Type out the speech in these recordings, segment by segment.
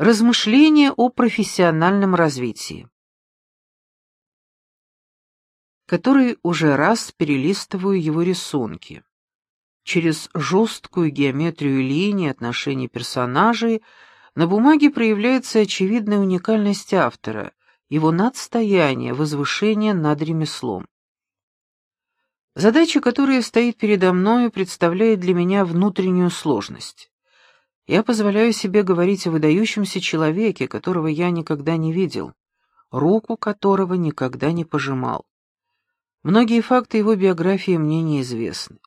Размышления о профессиональном развитии. Который уже раз перелистываю его рисунки. Через жесткую геометрию линий отношений персонажей на бумаге проявляется очевидная уникальность автора, его надстояние, возвышение над ремеслом. Задача, которая стоит передо мною, представляет для меня внутреннюю сложность. Я позволяю себе говорить о выдающемся человеке, которого я никогда не видел, руку которого никогда не пожимал. Многие факты его биографии мне неизвестны.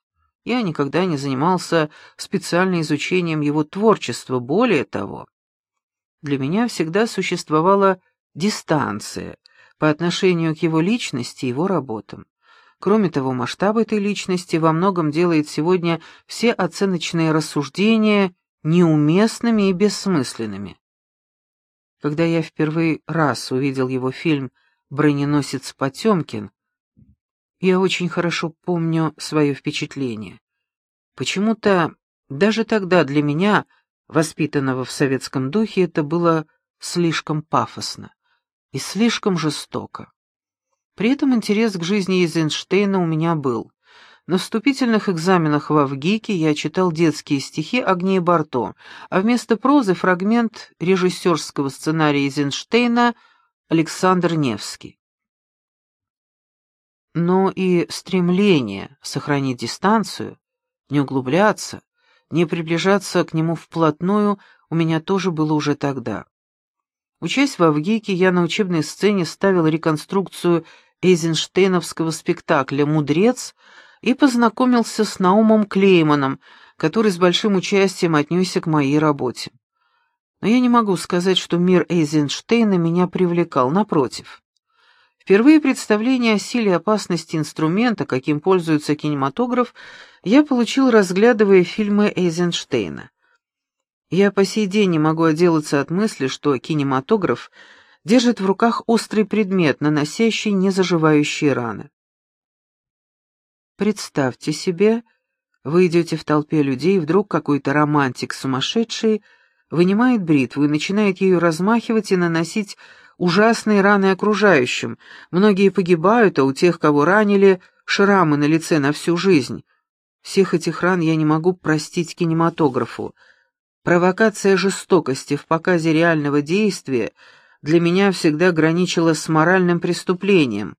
Я никогда не занимался специальным изучением его творчества, более того. Для меня всегда существовала дистанция по отношению к его личности и его работам. Кроме того, масштаб этой личности во многом делает сегодня все оценочные рассуждения неуместными и бессмысленными. Когда я впервые раз увидел его фильм «Броненосец Потемкин», я очень хорошо помню свое впечатление. Почему-то даже тогда для меня, воспитанного в советском духе, это было слишком пафосно и слишком жестоко. При этом интерес к жизни Эйзенштейна у меня был. На вступительных экзаменах в Авгике я читал детские стихи Агнии Барто, а вместо прозы фрагмент режиссерского сценария Эйзенштейна Александр Невский. Но и стремление сохранить дистанцию, не углубляться, не приближаться к нему вплотную у меня тоже было уже тогда. Учась в Авгике, я на учебной сцене ставил реконструкцию эйзенштейновского спектакля «Мудрец», и познакомился с Наумом Клейманом, который с большим участием отнесся к моей работе. Но я не могу сказать, что мир Эйзенштейна меня привлекал, напротив. Впервые представление о силе и опасности инструмента, каким пользуется кинематограф, я получил, разглядывая фильмы Эйзенштейна. Я по сей день не могу отделаться от мысли, что кинематограф держит в руках острый предмет, наносящий незаживающие раны. Представьте себе, вы идете в толпе людей, и вдруг какой-то романтик сумасшедший вынимает бритву и начинает ею размахивать и наносить ужасные раны окружающим. Многие погибают, а у тех, кого ранили, шрамы на лице на всю жизнь. Всех этих ран я не могу простить кинематографу. Провокация жестокости в показе реального действия для меня всегда граничила с моральным преступлением.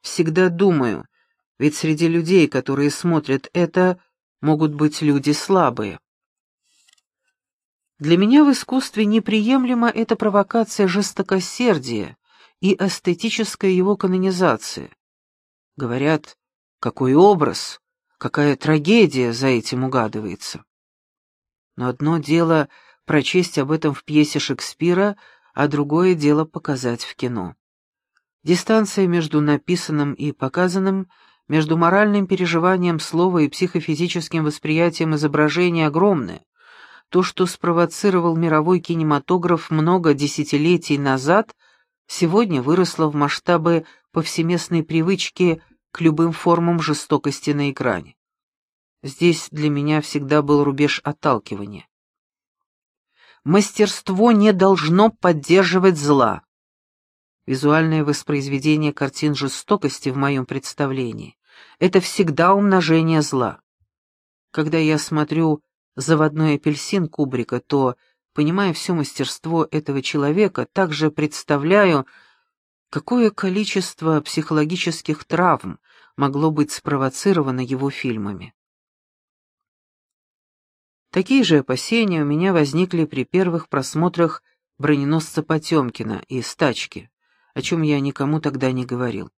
Всегда думаю — ведь среди людей, которые смотрят это, могут быть люди слабые. Для меня в искусстве неприемлема эта провокация жестокосердия и эстетическая его канонизация. Говорят, какой образ, какая трагедия за этим угадывается. Но одно дело прочесть об этом в пьесе Шекспира, а другое дело показать в кино. Дистанция между написанным и показанным — между моральным переживанием слова и психофизическим восприятием изображения огромное. То, что спровоцировал мировой кинематограф много десятилетий назад, сегодня выросло в масштабы повсеместной привычки к любым формам жестокости на экране. Здесь для меня всегда был рубеж отталкивания. Мастерство не должно поддерживать зла. Визуальное воспроизведение картин жестокости в моем представлении — это всегда умножение зла. Когда я смотрю «Заводной апельсин» Кубрика, то, понимая все мастерство этого человека, также представляю, какое количество психологических травм могло быть спровоцировано его фильмами. Такие же опасения у меня возникли при первых просмотрах броненосца Потемкина и «Стачки» о чем я никому тогда не говорил.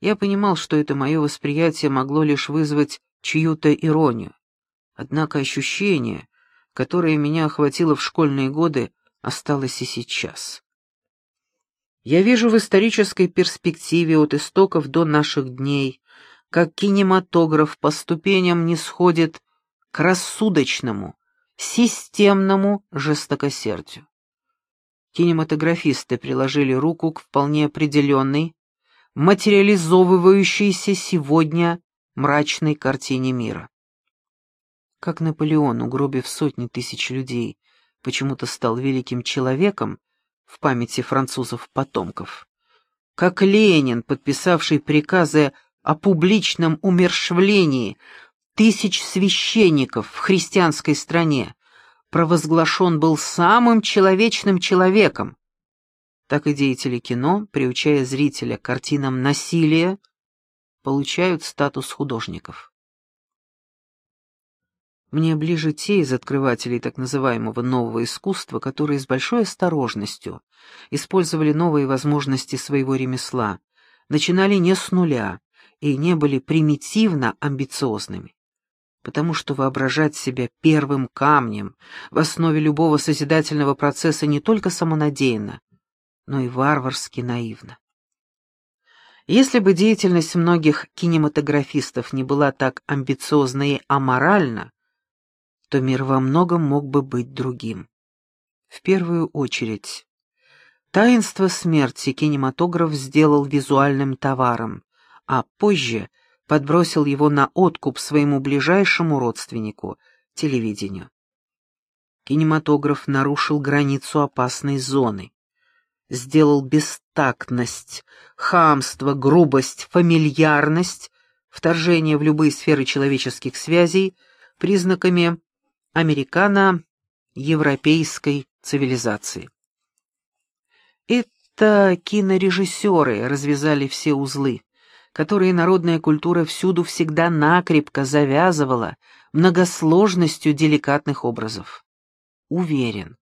Я понимал, что это мое восприятие могло лишь вызвать чью-то иронию. Однако ощущение, которое меня охватило в школьные годы, осталось и сейчас. Я вижу в исторической перспективе от истоков до наших дней, как кинематограф по ступеням не сходит к рассудочному, системному жестокосердию кинематографисты приложили руку к вполне определенной, материализовывающейся сегодня мрачной картине мира. Как Наполеон, угробив сотни тысяч людей, почему-то стал великим человеком в памяти французов-потомков, как Ленин, подписавший приказы о публичном умершвлении тысяч священников в христианской стране, провозглашен был самым человечным человеком, так и деятели кино, приучая зрителя к картинам насилия, получают статус художников. Мне ближе те из открывателей так называемого нового искусства, которые с большой осторожностью использовали новые возможности своего ремесла, начинали не с нуля и не были примитивно амбициозными. Потому что воображать себя первым камнем в основе любого созидательного процесса не только самонадеянно, но и варварски наивно. Если бы деятельность многих кинематографистов не была так амбициозна и аморальна, то мир во многом мог бы быть другим. В первую очередь, таинство смерти кинематограф сделал визуальным товаром, а позже подбросил его на откуп своему ближайшему родственнику — телевидению. Кинематограф нарушил границу опасной зоны, сделал бестактность, хамство, грубость, фамильярность, вторжение в любые сферы человеческих связей признаками американо-европейской цивилизации. Это кинорежиссеры развязали все узлы, которые народная культура всюду всегда накрепко завязывала многосложностью деликатных образов. Уверен,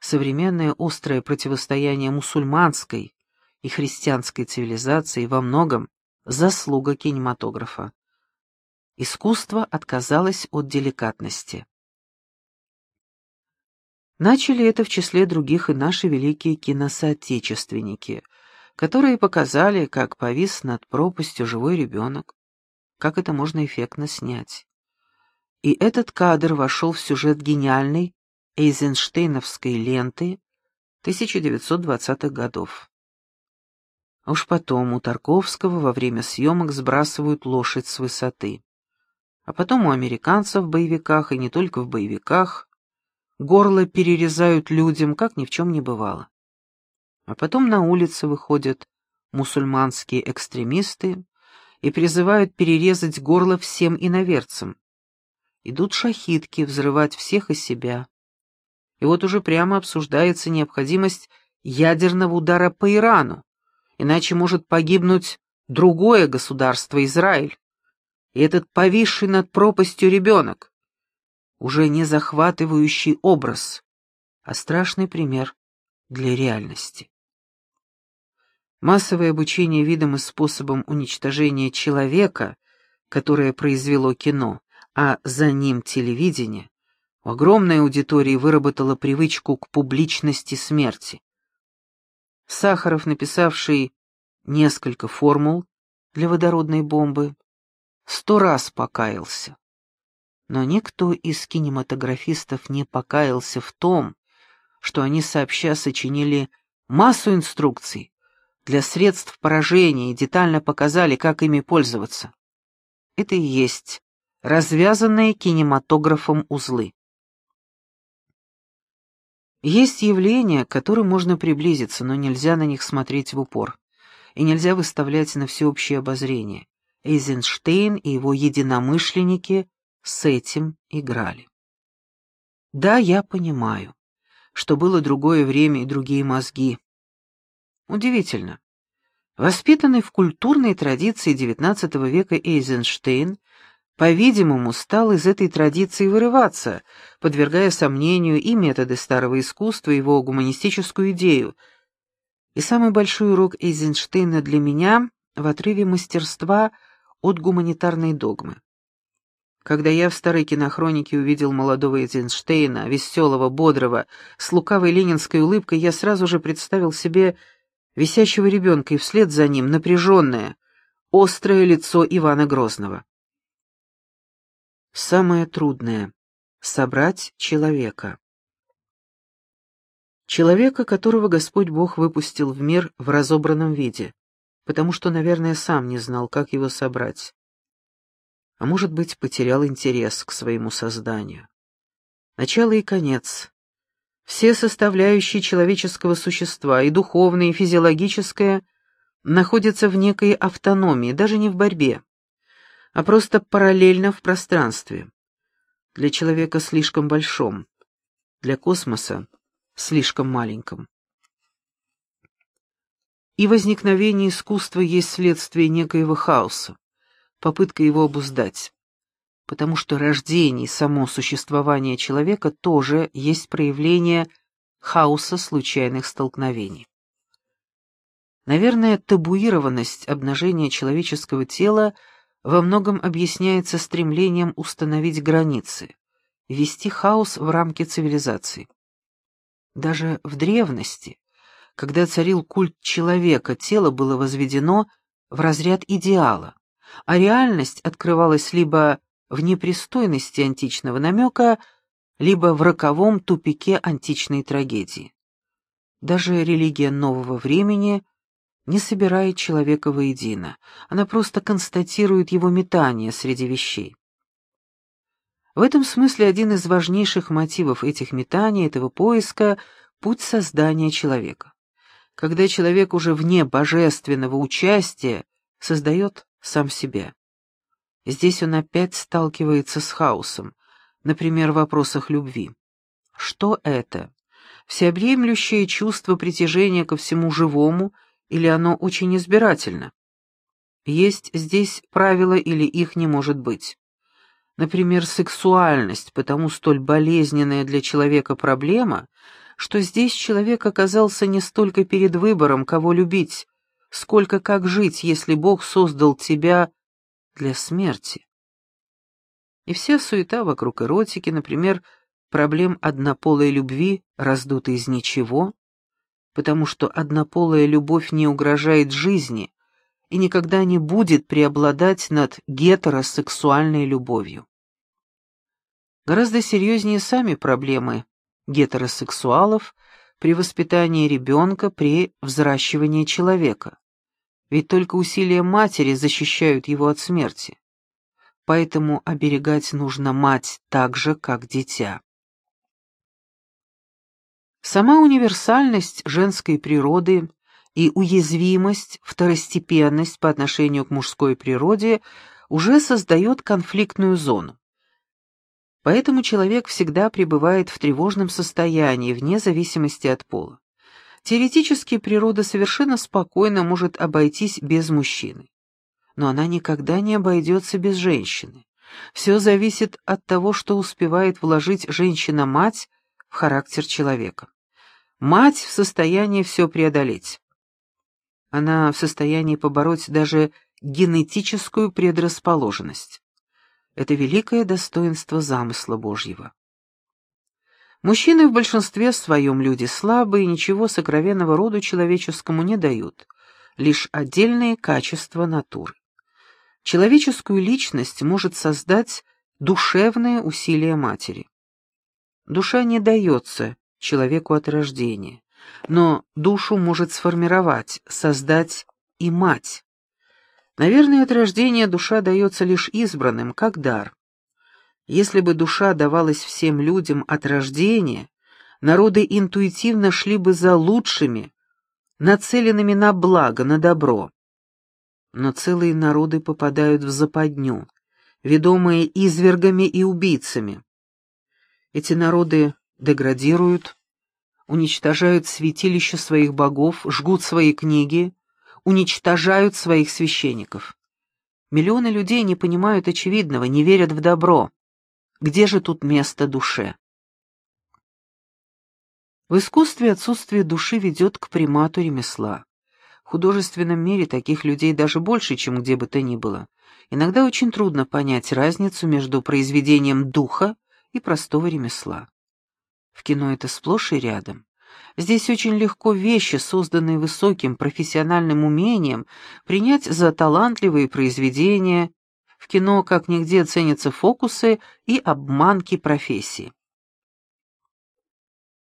современное острое противостояние мусульманской и христианской цивилизации во многом заслуга кинематографа. Искусство отказалось от деликатности. Начали это в числе других и наши великие киносоотечественники, которые показали, как повис над пропастью живой ребенок, как это можно эффектно снять. И этот кадр вошел в сюжет гениальной Эйзенштейновской ленты 1920-х годов. Уж потом у Тарковского во время съемок сбрасывают лошадь с высоты. А потом у американцев в боевиках, и не только в боевиках, горло перерезают людям, как ни в чем не бывало. А потом на улицы выходят мусульманские экстремисты и призывают перерезать горло всем иноверцам. Идут шахидки взрывать всех и себя. И вот уже прямо обсуждается необходимость ядерного удара по Ирану, иначе может погибнуть другое государство Израиль. И этот повисший над пропастью ребенок уже не захватывающий образ, а страшный пример для реальности. Массовое обучение видам и способам уничтожения человека, которое произвело кино, а за ним телевидение, у огромной аудитории выработало привычку к публичности смерти. Сахаров, написавший несколько формул для водородной бомбы, сто раз покаялся. Но никто из кинематографистов не покаялся в том, что они сообща сочинили массу инструкций для средств поражения и детально показали, как ими пользоваться. Это и есть развязанные кинематографом узлы. Есть явления, к которым можно приблизиться, но нельзя на них смотреть в упор, и нельзя выставлять на всеобщее обозрение. Эйзенштейн и его единомышленники с этим играли. Да, я понимаю, что было другое время и другие мозги. Удивительно. Воспитанный в культурной традиции XIX века Эйзенштейн, по-видимому, стал из этой традиции вырываться, подвергая сомнению и методы старого искусства, его гуманистическую идею. И самый большой урок Эйзенштейна для меня в отрыве мастерства от гуманитарной догмы. Когда я в старой кинохронике увидел молодого Эйзенштейна, веселого, бодрого, с лукавой ленинской улыбкой, я сразу же представил себе висящего ребенка и вслед за ним напряженное, острое лицо Ивана Грозного. Самое трудное — собрать человека. Человека, которого Господь Бог выпустил в мир в разобранном виде, потому что, наверное, сам не знал, как его собрать а может быть, потерял интерес к своему созданию. Начало и конец, Все составляющие человеческого существа, и духовное, и физиологическое, находятся в некой автономии, даже не в борьбе, а просто параллельно в пространстве. Для человека слишком большом, для космоса слишком маленьком. И возникновение искусства есть следствие некоего хаоса, попытка его обуздать потому что рождение и само существование человека тоже есть проявление хаоса случайных столкновений. Наверное, табуированность обнажения человеческого тела во многом объясняется стремлением установить границы, ввести хаос в рамки цивилизации. Даже в древности, когда царил культ человека, тело было возведено в разряд идеала, а реальность открывалась либо в непристойности античного намека, либо в роковом тупике античной трагедии. Даже религия нового времени не собирает человека воедино, она просто констатирует его метание среди вещей. В этом смысле один из важнейших мотивов этих метаний, этого поиска — путь создания человека. Когда человек уже вне божественного участия создает сам себя. Здесь он опять сталкивается с хаосом, например, в вопросах любви. Что это? Всеобъемлющее чувство притяжения ко всему живому или оно очень избирательно? Есть здесь правила или их не может быть? Например, сексуальность, потому столь болезненная для человека проблема, что здесь человек оказался не столько перед выбором, кого любить, сколько как жить, если Бог создал тебя для смерти. И вся суета вокруг эротики, например, проблем однополой любви раздута из ничего, потому что однополая любовь не угрожает жизни и никогда не будет преобладать над гетеросексуальной любовью. Гораздо серьезнее сами проблемы гетеросексуалов при воспитании ребенка, при взращивании человека ведь только усилия матери защищают его от смерти. Поэтому оберегать нужно мать так же, как дитя. Сама универсальность женской природы и уязвимость, второстепенность по отношению к мужской природе уже создает конфликтную зону. Поэтому человек всегда пребывает в тревожном состоянии, вне зависимости от пола. Теоретически природа совершенно спокойно может обойтись без мужчины. Но она никогда не обойдется без женщины. Все зависит от того, что успевает вложить женщина-мать в характер человека. Мать в состоянии все преодолеть. Она в состоянии побороть даже генетическую предрасположенность. Это великое достоинство замысла Божьего. Мужчины в большинстве своем люди слабые, ничего сокровенного роду человеческому не дают, лишь отдельные качества натуры. Человеческую личность может создать душевное усилие матери. Душа не дается человеку от рождения, но душу может сформировать, создать и мать. Наверное, от рождения душа дается лишь избранным, как дар. Если бы душа давалась всем людям от рождения, народы интуитивно шли бы за лучшими, нацеленными на благо, на добро. Но целые народы попадают в западню, ведомые извергами и убийцами. Эти народы деградируют, уничтожают святилища своих богов, жгут свои книги, уничтожают своих священников. Миллионы людей не понимают очевидного, не верят в добро. Где же тут место душе? В искусстве отсутствие души ведет к примату ремесла. В художественном мире таких людей даже больше, чем где бы то ни было. Иногда очень трудно понять разницу между произведением духа и простого ремесла. В кино это сплошь и рядом. Здесь очень легко вещи, созданные высоким профессиональным умением, принять за талантливые произведения в кино как нигде ценятся фокусы и обманки профессии.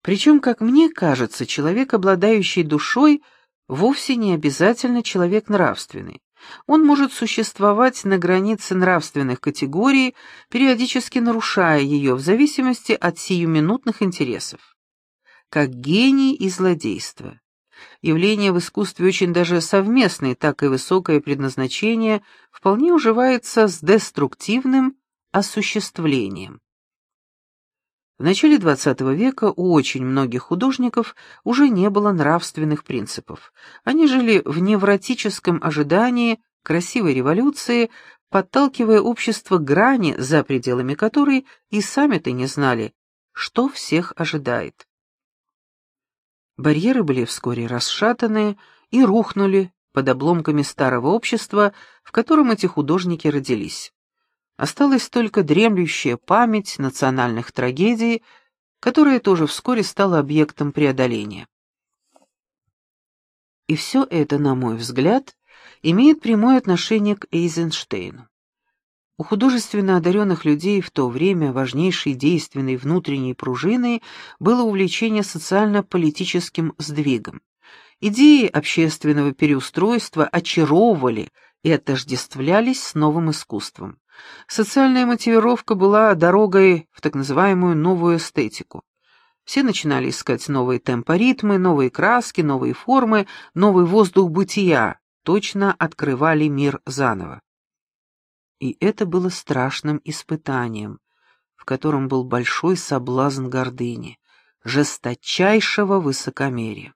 Причем, как мне кажется, человек, обладающий душой, вовсе не обязательно человек нравственный. Он может существовать на границе нравственных категорий, периодически нарушая ее в зависимости от сиюминутных интересов. как гений и злодейство. Явление в искусстве очень даже совместное, так и высокое предназначение вполне уживается с деструктивным осуществлением. В начале XX века у очень многих художников уже не было нравственных принципов. Они жили в невротическом ожидании красивой революции, подталкивая общество к грани, за пределами которой и сами-то не знали, что всех ожидает. Барьеры были вскоре расшатаны и рухнули под обломками старого общества, в котором эти художники родились. Осталась только дремлющая память национальных трагедий, которая тоже вскоре стала объектом преодоления. И все это, на мой взгляд, имеет прямое отношение к Эйзенштейну. У художественно одаренных людей в то время важнейшей действенной внутренней пружиной было увлечение социально-политическим сдвигом. Идеи общественного переустройства очаровывали и отождествлялись с новым искусством. Социальная мотивировка была дорогой в так называемую новую эстетику. Все начинали искать новые темпоритмы, новые краски, новые формы, новый воздух бытия, точно открывали мир заново. И это было страшным испытанием, в котором был большой соблазн гордыни, жесточайшего высокомерия.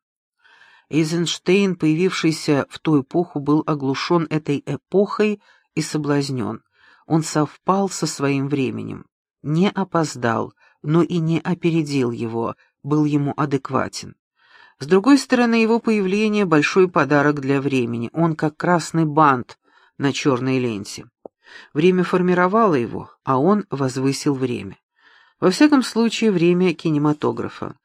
Эйзенштейн, появившийся в ту эпоху, был оглушен этой эпохой и соблазнен. Он совпал со своим временем, не опоздал, но и не опередил его, был ему адекватен. С другой стороны, его появление — большой подарок для времени, он как красный бант на черной ленте. Время формировало его, а он возвысил время. Во всяком случае, время кинематографа.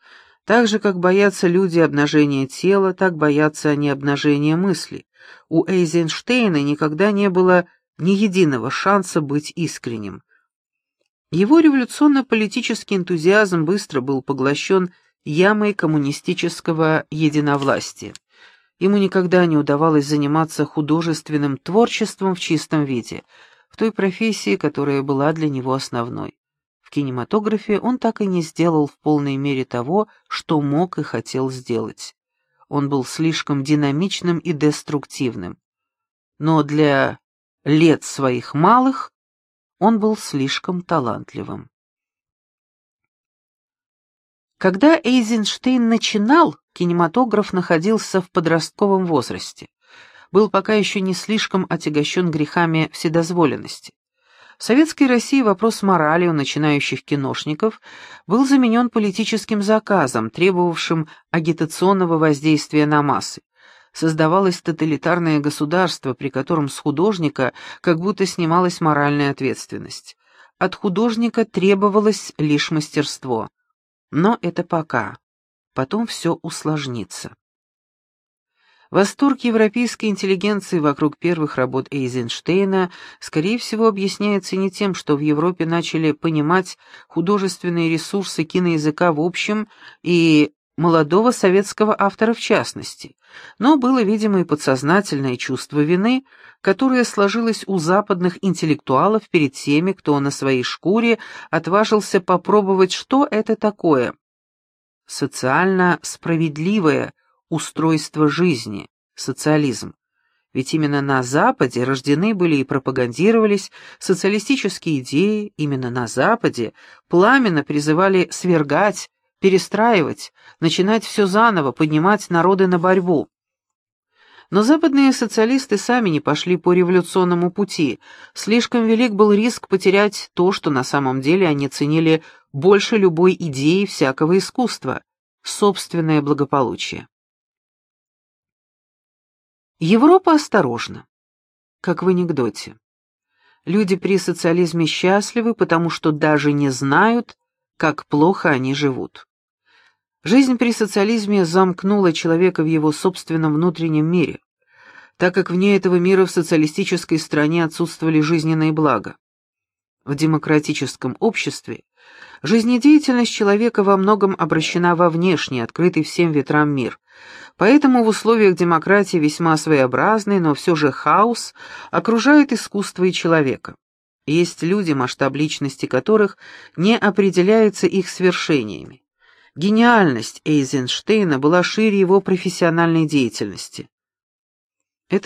Так же, как боятся люди обнажения тела, так боятся они обнажения мысли. У Эйзенштейна никогда не было ни единого шанса быть искренним. Его революционно-политический энтузиазм быстро был поглощен ямой коммунистического единовластия. Ему никогда не удавалось заниматься художественным творчеством в чистом виде, в той профессии, которая была для него основной. В кинематографе он так и не сделал в полной мере того, что мог и хотел сделать. Он был слишком динамичным и деструктивным. Но для лет своих малых он был слишком талантливым. Когда Эйзенштейн начинал, кинематограф находился в подростковом возрасте, был пока еще не слишком отягощен грехами вседозволенности. В Советской России вопрос морали у начинающих киношников был заменен политическим заказом, требовавшим агитационного воздействия на массы создавалось тоталитарное государство, при котором с художника как будто снималась моральная ответственность. От художника требовалось лишь мастерство. Но это пока. Потом все усложнится. Восторг европейской интеллигенции вокруг первых работ Эйзенштейна, скорее всего, объясняется не тем, что в Европе начали понимать художественные ресурсы киноязыка в общем и молодого советского автора в частности, но было, видимо, и подсознательное чувство вины, которое сложилось у западных интеллектуалов перед теми, кто на своей шкуре отважился попробовать, что это такое. Социально справедливое устройство жизни, социализм. Ведь именно на Западе рождены были и пропагандировались социалистические идеи, именно на Западе пламенно призывали свергать, перестраивать, начинать все заново, поднимать народы на борьбу. Но западные социалисты сами не пошли по революционному пути. Слишком велик был риск потерять то, что на самом деле они ценили больше любой идеи всякого искусства — собственное благополучие. Европа осторожна, как в анекдоте. Люди при социализме счастливы, потому что даже не знают, как плохо они живут. Жизнь при социализме замкнула человека в его собственном внутреннем мире, так как вне этого мира в социалистической стране отсутствовали жизненные блага. В демократическом обществе жизнедеятельность человека во многом обращена во внешний, открытый всем ветрам мир, поэтому в условиях демократии весьма своеобразный, но все же хаос окружает искусство и человека. Есть люди, масштаб личности которых не определяется их свершениями. Гениальность Эйзенштейна была шире его профессиональной деятельности.